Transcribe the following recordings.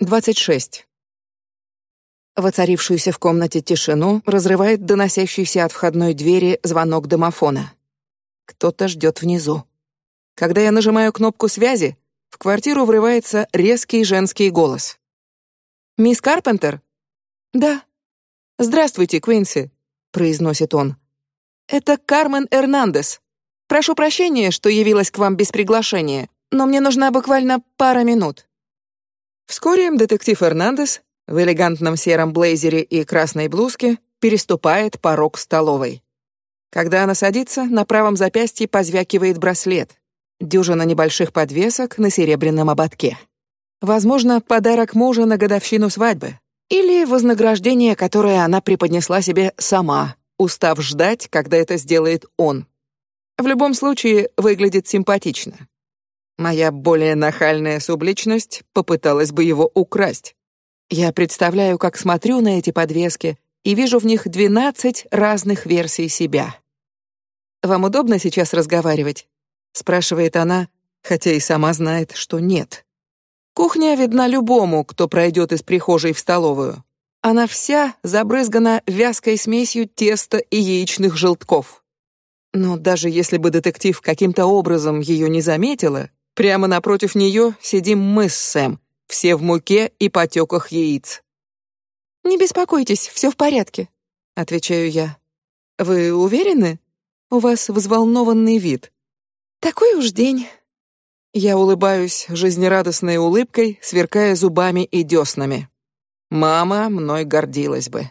26. Воцарившуюся в комнате тишину разрывает доносящийся от входной двери звонок домофона. Кто-то ждет внизу. Когда я нажимаю кнопку связи, в квартиру врывается резкий женский голос. «Мисс Карпентер?» «Да». «Здравствуйте, Квинси», — произносит он. «Это Кармен Эрнандес. Прошу прощения, что явилась к вам без приглашения, но мне нужна буквально пара минут». Вскоре детектив Эрнандес в элегантном сером блейзере и красной блузке переступает порог столовой. Когда она садится, на правом запястье позвякивает браслет. Дюжина небольших подвесок на серебряном ободке. Возможно, подарок мужа на годовщину свадьбы. Или вознаграждение, которое она преподнесла себе сама, устав ждать, когда это сделает он. В любом случае, выглядит симпатично. Моя более нахальная субличность попыталась бы его украсть. Я представляю, как смотрю на эти подвески и вижу в них двенадцать разных версий себя. Вам удобно сейчас разговаривать? спрашивает она, хотя и сама знает, что нет. Кухня видна любому, кто пройдет из прихожей в столовую. Она вся забрызгана вязкой смесью теста и яичных желтков. Но даже если бы детектив каким-то образом ее не заметила, Прямо напротив нее сидим мы с Сэм, все в муке и потеках яиц. Не беспокойтесь, все в порядке, отвечаю я. Вы уверены? У вас взволнованный вид. Такой уж день. Я улыбаюсь жизнерадостной улыбкой, сверкая зубами и деснами. Мама мной гордилась бы.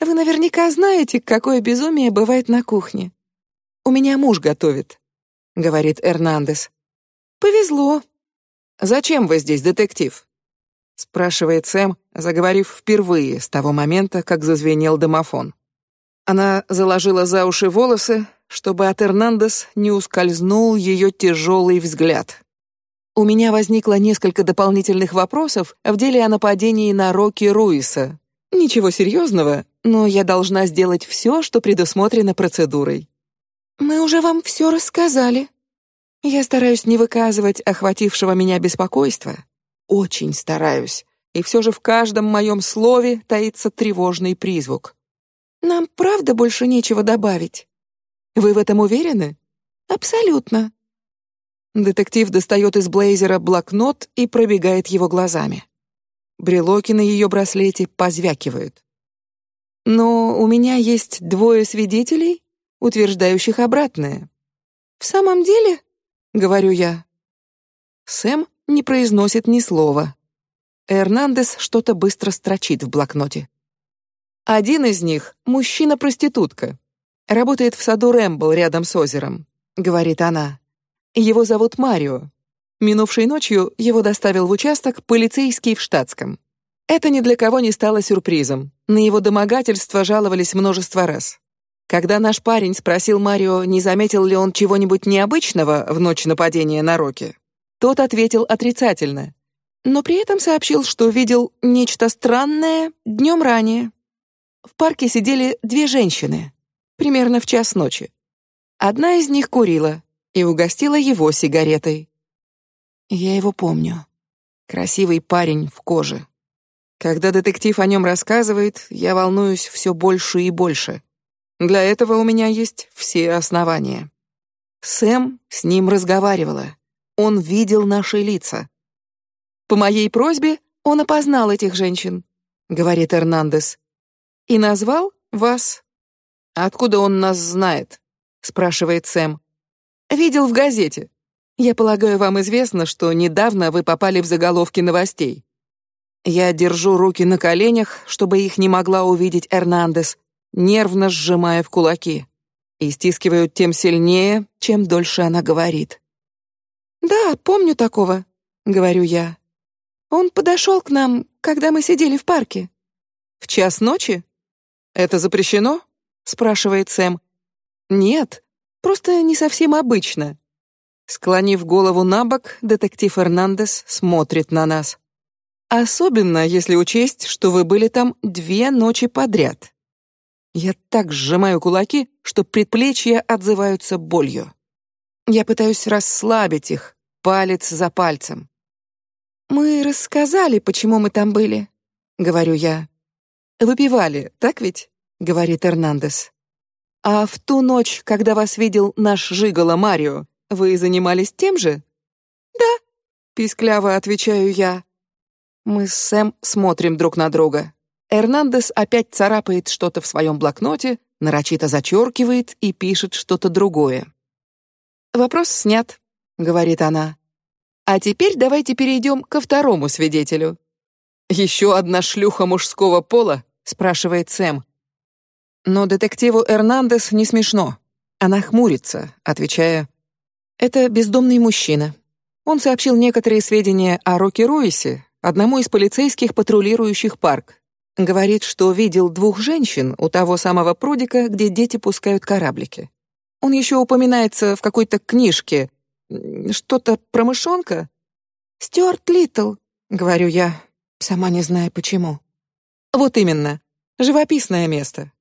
Вы наверняка знаете, какое безумие бывает на кухне. У меня муж готовит, говорит Эрнандес. Повезло. Зачем вы здесь, детектив? спрашивает Сэм, заговорив впервые с того момента, как зазвенел домофон. Она заложила за уши волосы, чтобы от Эрнандес не ускользнул ее тяжелый взгляд. У меня возникло несколько дополнительных вопросов в деле о нападении на Рокки Руиса. Ничего серьезного, но я должна сделать все, что предусмотрено процедурой. Мы уже вам все рассказали, я стараюсь не выказывать охватившего меня беспокойства, очень стараюсь, и все же в каждом моем слове таится тревожный призвук. Нам правда больше нечего добавить. Вы в этом уверены? Абсолютно. Детектив достает из блейзера блокнот и пробегает его глазами. Брелоки на ее браслете позвякивают. Но у меня есть двое свидетелей, утверждающих обратное. В самом деле, говорю я. Сэм не произносит ни слова. Эрнандес что-то быстро строчит в блокноте. Один из них мужчина-проститутка, работает в саду Рэмбл рядом с озером, говорит она. Его зовут Марио. Минувшей ночью его доставил в участок полицейский в штатском. Это ни для кого не стало сюрпризом. На его домогательство жаловались множество раз. Когда наш парень спросил Марио, не заметил ли он чего-нибудь необычного в ночь нападения на Рокки, тот ответил отрицательно, но при этом сообщил, что видел нечто странное днем ранее. В парке сидели две женщины, примерно в час ночи. Одна из них курила и угостила его сигаретой. Я его помню. Красивый парень в коже. Когда детектив о нем рассказывает, я волнуюсь все больше и больше. Для этого у меня есть все основания. Сэм с ним разговаривала. Он видел наши лица. По моей просьбе он опознал этих женщин, говорит Эрнандес, и назвал вас. Откуда он нас знает? спрашивает Сэм. Видел в газете. Я полагаю, вам известно, что недавно вы попали в заголовки новостей. Я держу руки на коленях, чтобы их не могла увидеть Эрнандес, нервно сжимая в кулаки, и стискивают тем сильнее, чем дольше она говорит. Да, помню такого, говорю я. Он подошел к нам, когда мы сидели в парке. В час ночи? Это запрещено? спрашивает Сэм. Нет, просто не совсем обычно. Склонив голову на бок, детектив Эрнандес смотрит на нас. Особенно, если учесть, что вы были там две ночи подряд. Я так сжимаю кулаки, что предплечья отзываются болью. Я пытаюсь расслабить их, палец за пальцем. Мы рассказали, почему мы там были, говорю я. Выпивали, так ведь? говорит Эрнандес. А в ту ночь, когда вас видел наш жигало Марио, вы занимались тем же? Да, пискляво отвечаю я. Мы с Сэм смотрим друг на друга. Эрнандес опять царапает что-то в своем блокноте, нарочито зачеркивает и пишет что-то другое. Вопрос снят, говорит она. А теперь давайте перейдем ко второму свидетелю. Еще одна шлюха мужского пола? спрашивает Сэм. Но детективу Эрнандес не смешно. Она хмурится, отвечая: "Это бездомный мужчина. Он сообщил некоторые сведения о Роке Руисе, одному из полицейских, патрулирующих парк. Говорит, что видел двух женщин у того самого прудика, где дети пускают кораблики. Он еще упоминается в какой-то книжке. Что-то про мышонка? Стюарт Литл, говорю я, сама не знаю почему. Вот именно. Живописное место.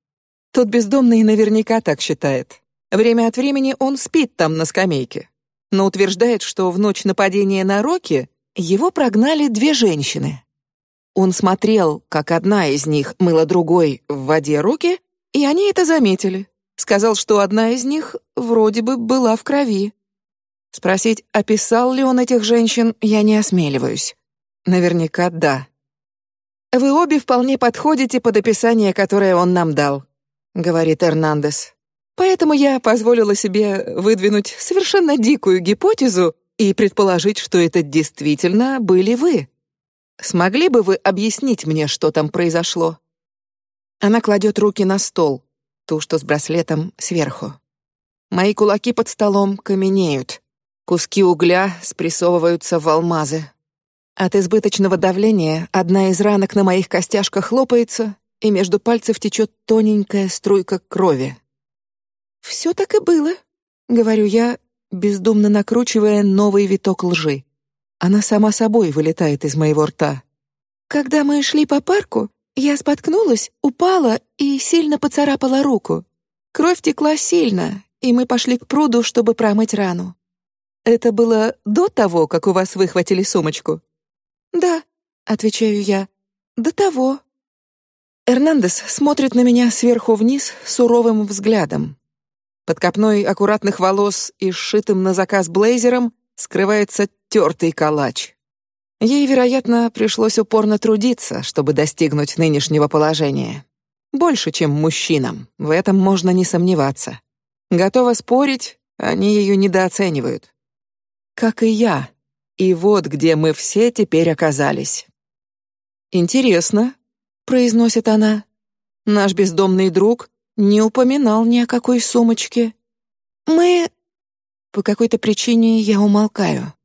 Тот бездомный наверняка так считает. Время от времени он спит там на скамейке, но утверждает, что в ночь нападения на Роки его прогнали две женщины. Он смотрел, как одна из них мыла другой в воде руки, и они это заметили. Сказал, что одна из них вроде бы была в крови. Спросить, описал ли он этих женщин, я не осмеливаюсь. Наверняка да. Вы обе вполне подходите под описание, которое он нам дал, говорит Эрнандес. Поэтому я позволила себе выдвинуть совершенно дикую гипотезу и предположить, что это действительно были вы. Смогли бы вы объяснить мне, что там произошло? Она кладет руки на стол, ту, что с браслетом сверху. Мои кулаки под столом каменеют, куски угля спрессовываются в алмазы. От избыточного давления одна из ранок на моих костяшках лопается, и между пальцев течет тоненькая струйка крови. Все так и было, говорю я, бездумно накручивая новый виток лжи. Она сама собой вылетает из моего рта. Когда мы шли по парку, я споткнулась, упала и сильно поцарапала руку. Кровь текла сильно, и мы пошли к пруду, чтобы промыть рану. Это было до того, как у вас выхватили сумочку? Да, отвечаю я. До того. Эрнандес смотрит на меня сверху вниз суровым взглядом. Под копной аккуратных волос и сшитым на заказ блейзером скрывается тертый калач. Ей, вероятно, пришлось упорно трудиться, чтобы достигнуть нынешнего положения. Больше, чем мужчинам, в этом можно не сомневаться. Готова спорить, они ее недооценивают. Как и я. И вот где мы все теперь оказались. Интересно, произносит она. Наш бездомный друг не упоминал ни о какой сумочке. Мы по какой-то причине я умолкаю.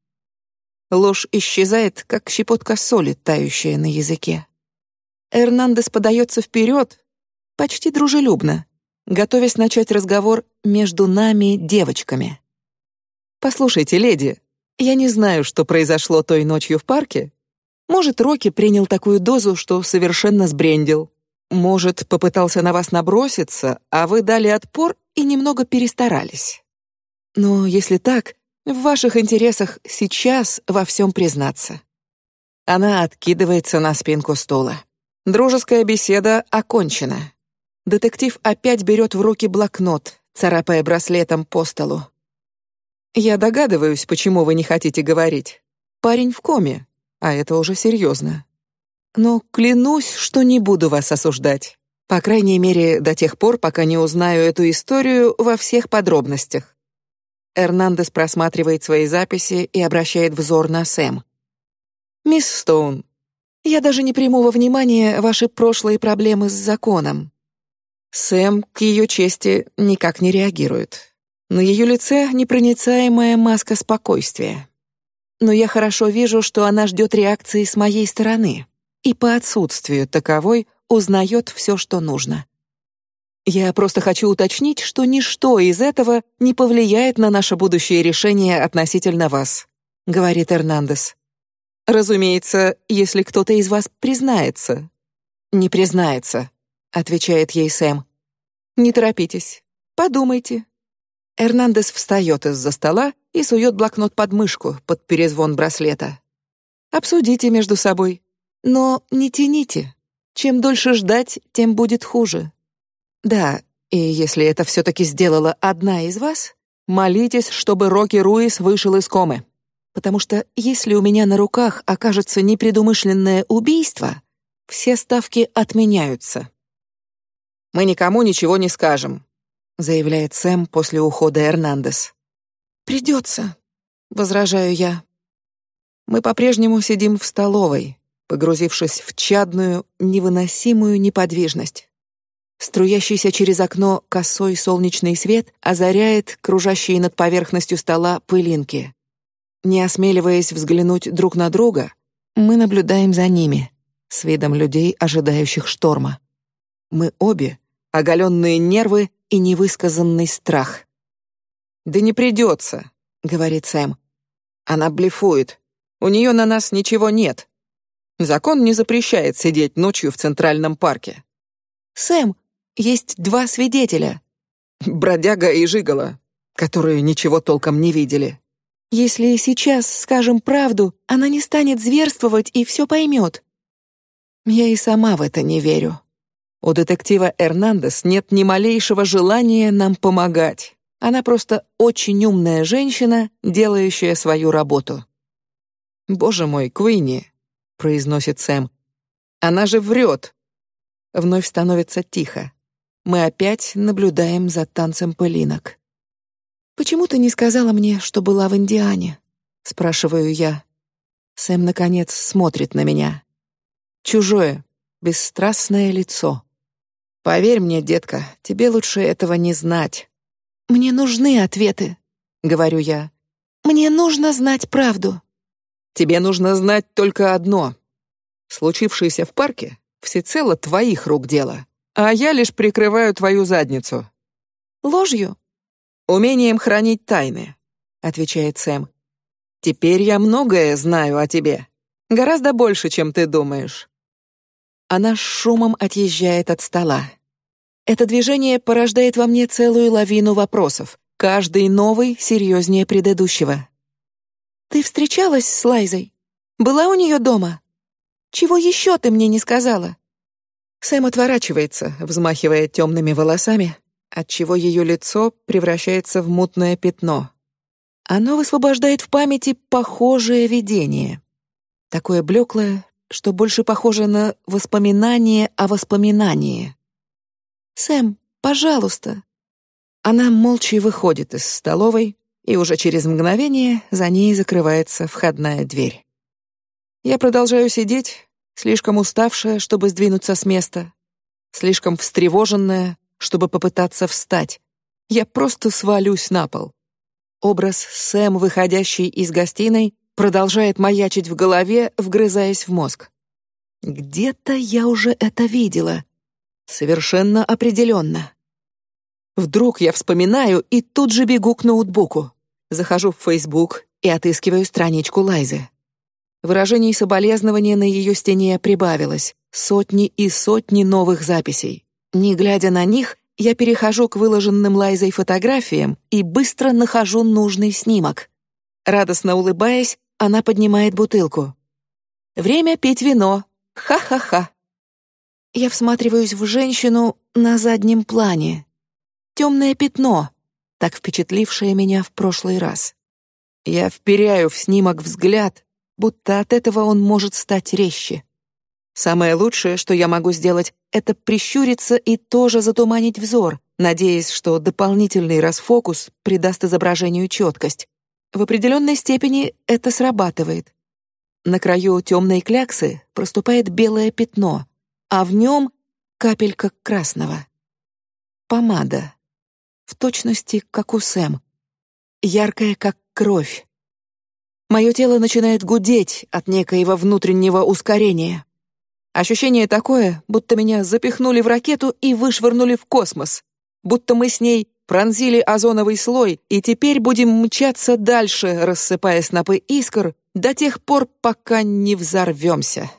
Ложь исчезает, как щепотка соли, тающая на языке. Эрнандес подается вперед, почти дружелюбно, готовясь начать разговор между нами, девочками. Послушайте, леди, я не знаю, что произошло той ночью в парке. Может, Рокки принял такую дозу, что совершенно сбрендил. Может, попытался на вас наброситься, а вы дали отпор и немного перестарались. Но если так, в ваших интересах сейчас во всем признаться. Она откидывается на спинку стула. Дружеская беседа окончена. Детектив опять берет в руки блокнот, царапая браслетом по столу. Я догадываюсь, почему вы не хотите говорить. Парень в коме, а это уже серьезно. Но клянусь, что не буду вас осуждать. По крайней мере, до тех пор, пока не узнаю эту историю во всех подробностях. Эрнандес просматривает свои записи и обращает взор на Сэм. Мисс Стоун, я даже не приму во внимание ваши прошлые проблемы с законом. Сэм, к ее чести, никак не реагирует. На ее лице непроницаемая маска спокойствия. Но я хорошо вижу, что она ждет реакции с моей стороны, и по отсутствию таковой узнает все, что нужно. Я просто хочу уточнить, что ничто из этого не повлияет на наше будущее решение относительно вас, говорит Эрнандес. Разумеется, если кто-то из вас признается. Не признается, отвечает ей Сэм. Не торопитесь, подумайте. Эрнандес встает из-за стола и сует блокнот под мышку под перезвон браслета. Обсудите между собой. Но не тяните. Чем дольше ждать, тем будет хуже. Да, и если это все-таки сделала одна из вас, молитесь, чтобы Рокки Руис вышел из комы. Потому что если у меня на руках окажется непредумышленное убийство, все ставки отменяются. Мы никому ничего не скажем, заявляет Сэм после ухода Эрнандес. Придется, возражаю я. Мы по-прежнему сидим в столовой, погрузившись в чадную, невыносимую неподвижность. Струящийся через окно косой солнечный свет озаряет кружащие над поверхностью стола пылинки. Не осмеливаясь взглянуть друг на друга, мы наблюдаем за ними с видом людей, ожидающих шторма. Мы обе оголенные нервы и невысказанный страх. Да не придется, говорит Сэм. Она блефует. У нее на нас ничего нет. Закон не запрещает сидеть ночью в центральном парке. Сэм, есть два свидетеля. Бродяга и Жигала, которые ничего толком не видели. Если сейчас скажем правду, она не станет зверствовать и все поймет. Я и сама в это не верю. У детектива Эрнандес нет ни малейшего желания нам помогать. Она просто очень умная женщина, делающая свою работу. Боже мой, Куинни, произносит Сэм. Она же врет. Вновь становится тихо. Мы опять наблюдаем за танцем пылинок. Почему ты не сказала мне, что была в Индиане? спрашиваю я. Сэм наконец смотрит на меня. Чужое, бесстрастное лицо. Поверь мне, детка, тебе лучше этого не знать. Мне нужны ответы, говорю я. Мне нужно знать правду. Тебе нужно знать только одно: случившееся в парке всецело твоих рук дело, а я лишь прикрываю твою задницу. Ложью, умением хранить тайны, отвечает Сэм. Теперь я многое знаю о тебе, гораздо больше, чем ты думаешь. Она с шумом отъезжает от стола. Это движение порождает во мне целую лавину вопросов, каждый новый серьезнее предыдущего. Ты встречалась с Лайзой? Была у нее дома? Чего еще ты мне не сказала? Сэм отворачивается, взмахивая темными волосами, отчего ее лицо превращается в мутное пятно. Оно высвобождает в памяти похожее видение, такое блеклое, что больше похоже на воспоминание о воспоминании. Сэм, пожалуйста. Она молча выходит из столовой, и уже через мгновение за ней закрывается входная дверь. Я продолжаю сидеть, слишком уставшая, чтобы сдвинуться с места, слишком встревоженная, чтобы попытаться встать. Я просто свалюсь на пол. Образ Сэм, выходящий из гостиной, продолжает маячить в голове, вгрызаясь в мозг. Где-то я уже это видела, совершенно определенно. Вдруг я вспоминаю и тут же бегу к ноутбуку. Захожу в Facebook и отыскиваю страничку Лайзы. Выражений соболезнования на ее стене прибавилось, сотни и сотни новых записей. Не глядя на них, я перехожу к выложенным Лайзой фотографиям и быстро нахожу нужный снимок. Радостно улыбаясь, она поднимает бутылку. Время пить вино. Ха-ха-ха. Я всматриваюсь в женщину на заднем плане. Темное пятно, так впечатлившее меня в прошлый раз. Я вперяю в снимок взгляд, будто от этого он может стать резче. Самое лучшее, что я могу сделать, это прищуриться и тоже затуманить взор, надеясь, что дополнительный расфокус придаст изображению четкость. В определенной степени это срабатывает. На краю темной кляксы проступает белое пятно, а в нем капелька красного. Помада в точности как у Сэм, яркая как кровь. Мое тело начинает гудеть от некоего внутреннего ускорения. Ощущение такое, будто меня запихнули в ракету и вышвырнули в космос, будто мы с ней пронзили озоновый слой и теперь будем мчаться дальше, рассыпая снопы искр до тех пор, пока не взорвемся.